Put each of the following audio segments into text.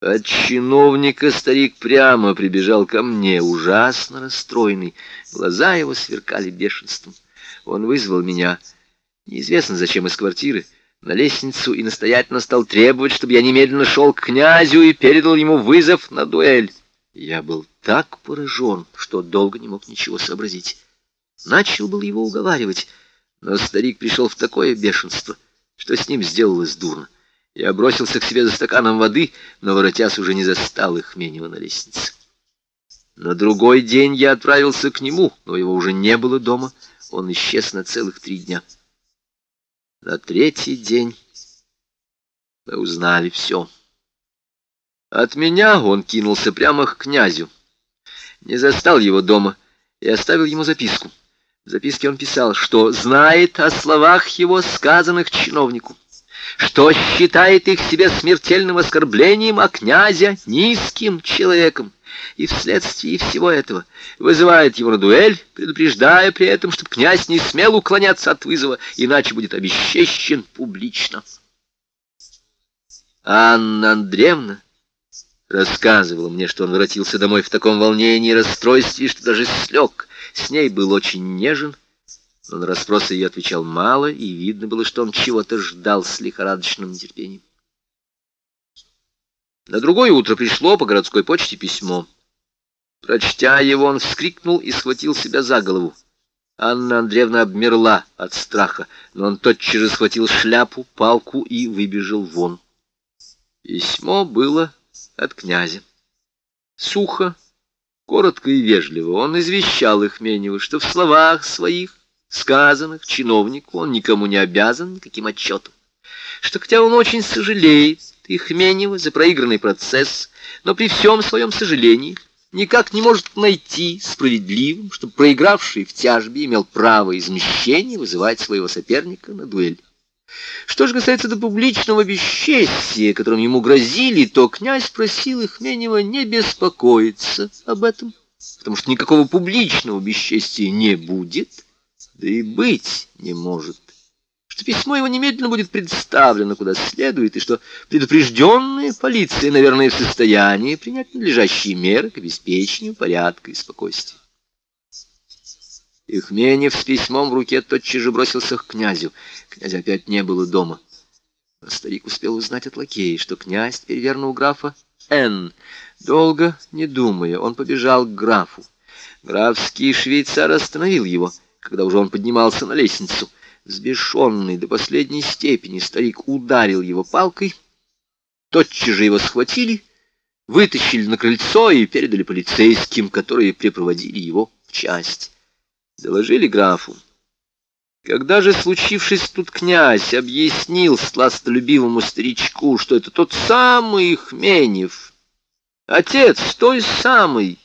От чиновника старик прямо прибежал ко мне, ужасно расстроенный. Глаза его сверкали бешенством. Он вызвал меня, неизвестно зачем, из квартиры, на лестницу и настоятельно стал требовать, чтобы я немедленно шел к князю и передал ему вызов на дуэль. Я был так поражен, что долго не мог ничего сообразить. Начал был его уговаривать, но старик пришел в такое бешенство, что с ним сделалось дурно. Я бросился к себе за стаканом воды, но воротясь уже не застал их Менева на лестнице. На другой день я отправился к нему, но его уже не было дома. Он исчез на целых три дня. На третий день мы узнали все. От меня он кинулся прямо к князю. Не застал его дома и оставил ему записку. В записке он писал, что знает о словах его, сказанных чиновнику что считает их себе смертельным оскорблением, а князя низким человеком. И вследствие всего этого вызывает его на дуэль, предупреждая при этом, чтобы князь не смел уклоняться от вызова, иначе будет обесчещен публично. Анна Андреевна рассказывала мне, что он воротился домой в таком волнении и расстройстве, что даже слег. С ней был очень нежен, но на расспросы ее отвечал мало, и видно было, что он чего-то ждал с лихорадочным нетерпением. На другое утро пришло по городской почте письмо. Прочтя его, он вскрикнул и схватил себя за голову. Анна Андреевна обмерла от страха, но он тотчас же схватил шляпу, палку и выбежал вон. Письмо было от князя. Сухо, коротко и вежливо он извещал их Менева, что в словах своих сказанных чиновнику он никому не обязан никаким отчетом, что хотя он очень сожалеет Ихменева за проигранный процесс, но при всем своем сожалении никак не может найти справедливым, чтобы проигравший в тяжбе имел право измещения вызывать своего соперника на дуэль. Что же касается до публичного бесчестия, которым ему грозили, то князь просил Ихменева не беспокоиться об этом, потому что никакого публичного бесчестия не будет, да и быть не может, что письмо его немедленно будет представлено куда следует, и что предупрежденная полиция, наверное, в состоянии принять надлежащие меры к обеспечению порядка и спокойствия. Ихменев с письмом в руке тотчас же бросился к князю. Князя опять не было дома. Но старик успел узнать от лакея, что князь теперь верно графа Н. Долго не думая, он побежал к графу. Графский швейцар остановил его — когда уже он поднимался на лестницу. Взбешенный до последней степени старик ударил его палкой. Тотчас же его схватили, вытащили на крыльцо и передали полицейским, которые припроводили его в часть. Доложили графу. Когда же, случившись тут князь, объяснил сластолюбивому старичку, что это тот самый Хменев, отец той самой,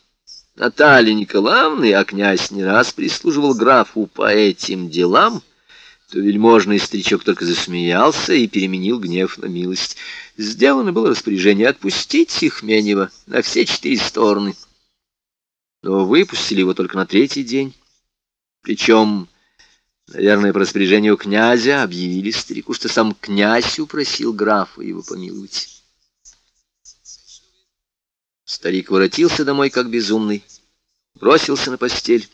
Натальи Николаевны, а князь не раз прислуживал графу по этим делам, то вельможный старичок только засмеялся и переменил гнев на милость. Сделано было распоряжение отпустить их Менева на все четыре стороны. Но выпустили его только на третий день. Причем, наверное, по распоряжению князя объявили старику, что сам князь упросил графа его помиловать. Старик воротился домой, как безумный, бросился на постель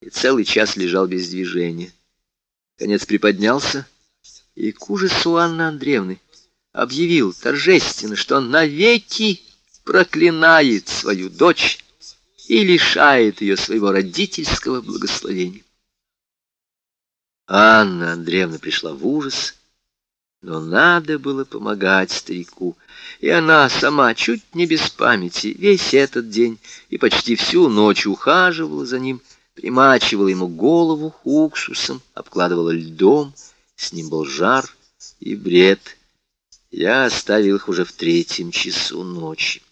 и целый час лежал без движения. Конец приподнялся и к ужасу Анны Андреевны объявил торжественно, что навеки проклинает свою дочь и лишает ее своего родительского благословения. Анна Андреевна пришла в ужас но надо было помогать старику, и она сама, чуть не без памяти, весь этот день и почти всю ночь ухаживала за ним, примачивала ему голову уксусом, обкладывала льдом, с ним был жар и бред. Я оставил их уже в третьем часу ночи.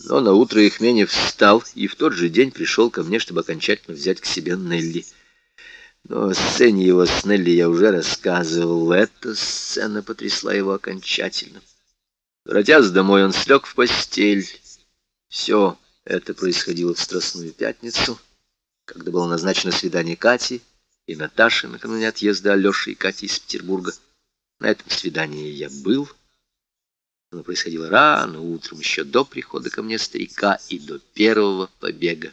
Но наутро Ихменев встал и в тот же день пришел ко мне, чтобы окончательно взять к себе Нелли. Но о сцене его с Нелли я уже рассказывал. Эта сцена потрясла его окончательно. Воротясь домой, он слег в постель. Все это происходило в Страстную Пятницу, когда было назначено свидание Кати и Наташи накануне отъезда Алеши и Кати из Петербурга. На этом свидании я был. Оно происходило рано, утром, еще до прихода ко мне старика и до первого побега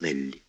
Нелли.